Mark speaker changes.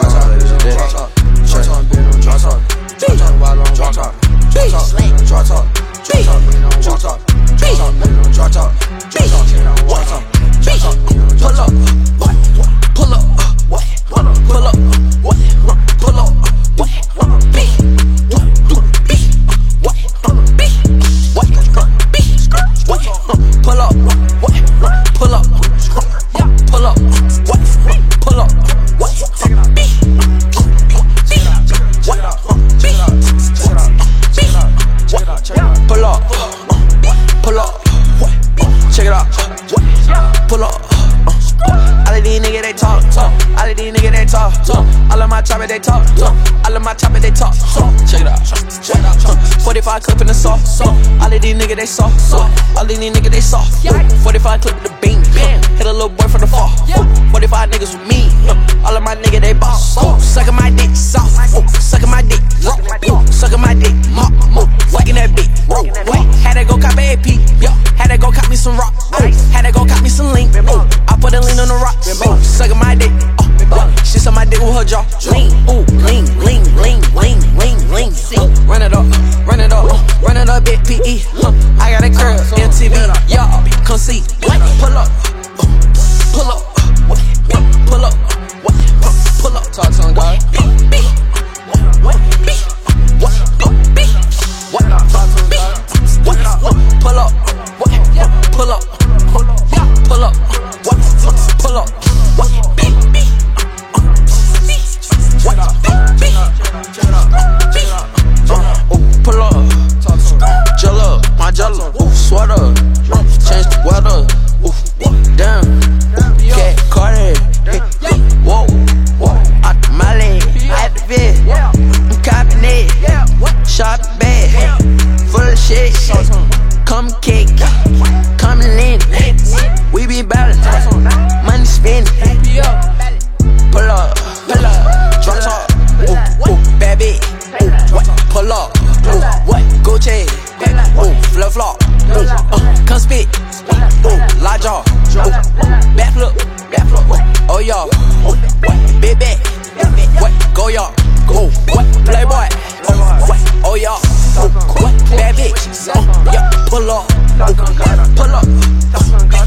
Speaker 1: Drop top, drop top, drop top,
Speaker 2: drop top,
Speaker 3: drop
Speaker 2: top, wild on drop top,
Speaker 3: drop top,
Speaker 2: drop top,
Speaker 3: drop top,
Speaker 2: drop top,
Speaker 3: drop
Speaker 2: top, drop top.
Speaker 3: My chopper, they talk. talk. All of my chopper, they talk. talk. Check it out. Check it out. 45 clip in the sauce. All of these niggas, they soft. All of these niggas, they soft. 45 clip with the beam. Hit a little boy from the fall. 45 niggas with me. All of my niggas, they boss. Sucking my dick soft. Sucking my dick. Sucking my dick. Fucking that beat. Wait, had to go cop a AP. Had to go cop me some rock. Had to go cop me some lean. Put a lean on the rock. Sucking my dick. Uh, uh, she suck my dick with her jaw. Lean, come spit, ooh, large jaw, ooh, back flip, back flip, oh y'all, big back, what, go y'all, ooh, what, playboy, oh y'all, bad bitch, uh, yeah, pull up, pull up.